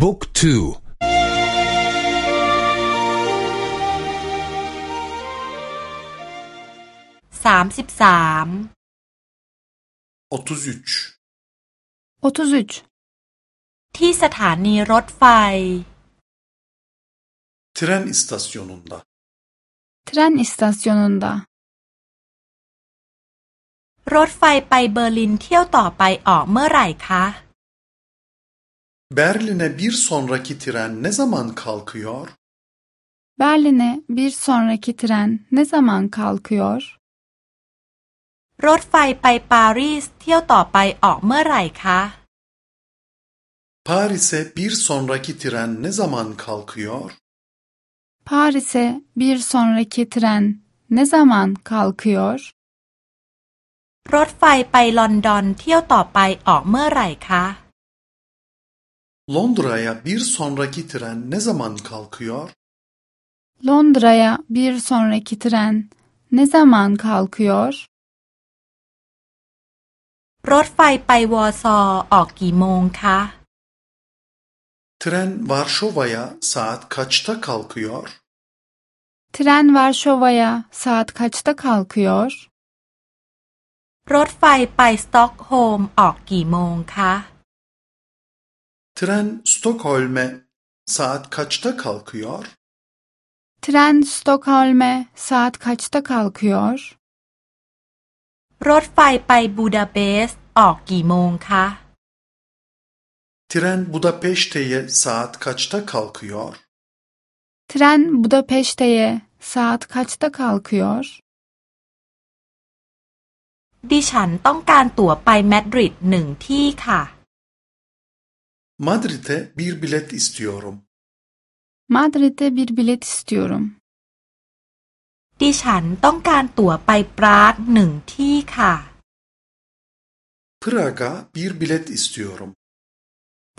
บุ๊กทูสามสิบสาม33 33ที่สถานีรถไฟ tren istasyonunda tren istasyonunda รถไฟไปเบอร์ลินเที่ยวต่อไปออกเมื่อไหร่คะ Berlin'e bir sonraki tren ne zaman kalkıyor? Berlin'e bir sonraki tren ne zaman kalkıyor? รถไฟไปปารีสเที่ยวต่อไปออกเมื่อไหร่คะ Paris'e bir sonraki tren ne zaman kalkıyor? Paris'e bir sonraki tren ne zaman kalkıyor? รถไฟไปลอนดอนเที่ยวต่อไปออกเมื่อไหร่คะ Londra'ya bir sonraki tren ne zaman kalkıyor? Londra'ya bir sonraki tren ne zaman kalkıyor? รถไฟไปวอร์ซอออกกี่โมงคะ Tren Varşova'ya saat kaçta kalkıyor? Tren Varşova'ya saat kaçta kalkıyor? รถไฟไปสต็อกโฮล์มออกกี่โมงคะ Tren Stockholm'e saat kaçta kalkıyor? Tren Stockholm'e saat kaçta kalkıyor? รถไฟไปบูดาเปสต์ออกกี่โมงคะ Tren Budapeşte'ye saat kaçta kalkıyor? Tren Budapeşte'ye saat kaçta kalkıyor? ดิฉันต้องการตั๋วไปมาดริดหนึ่งที่ค่ะ Madrid'e bir bilet istiyorum. Madrid'e bir bilet istiyorum. ดิฉันต้องการตั๋วไปปรากหนึ่งที่ค่ะ Praga bir bilet istiyorum.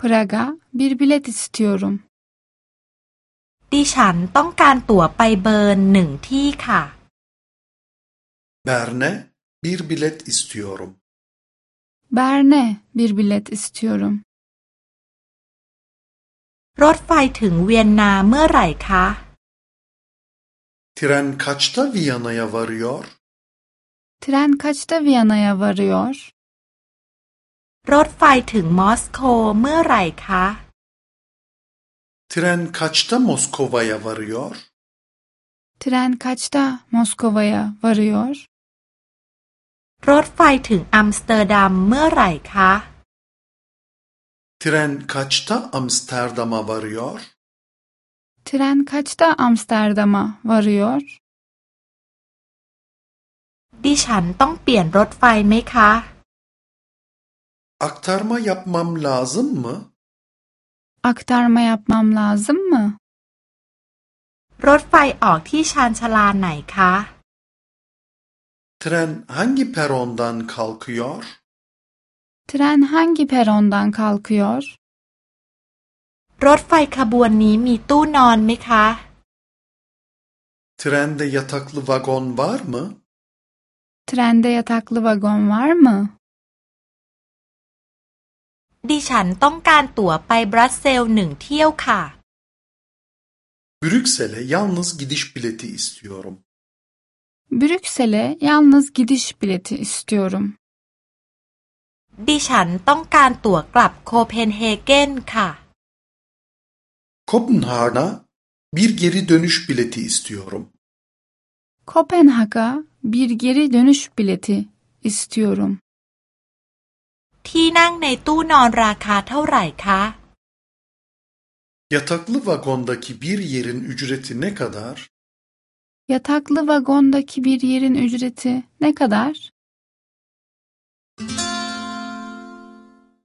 Praga bir bilet istiyorum. ดิฉันต้องการตั๋วไปเบิร์นหนึ่งที่ค่ะ Berne bir bilet istiyorum. Berne bir bilet istiyorum. รถไฟถึงเวียนนาเมื่อไหร่คะ Tren kaçta Viyana'ya varıyor? Tren kaçta Viyana'ya varıyor? รถไฟถึงมอสโกเมื่อไหร่คะ Tren kaçta Moskova'ya varıyor? Tren kaçta Moskova'ya varıyor? รถไฟถึงอัมสเตอร์ดัมเมื่อไหร่คะ Tren kaçta Amsterdam'a varıyor? Tren kaçta Amsterdam'a varıyor? ดิฉันต้องเปลี่ยนรถไฟไหมคะ Aktarma yapmam lazım mı? Aktarma yapmam lazım mı? รถไฟออกที่ชานชาลาไหนคะ Tren hangi perondan kalkıyor? Tren hangi perondan kalkıyor? รถไฟขบวนนี้มีตู้นอนไหมคะ Trende yataklı vagon var mı? Trende yataklı vagon var mı? ดิฉันต้องการตั๋วไปบรัสเซลส์หนึ่งเที่ยวค่ะ Brüksel'e yalnız gidiş bileti istiyorum. Brüksel'e yalnız gidiş bileti istiyorum. ดิฉันต้องการตั๋วกลับโคเปนเฮเกนค่ะ Kopenhag'a bir geri dönüş bileti istiyorum. Kopenhag'a bir geri dönüş bileti istiyorum. ที่นั่งในตู้นอนราคาเท่าไหร่คะ Yataklı vagondaki bir yerin ücreti ne kadar? Yataklı vagondaki bir yerin ücreti ne kadar?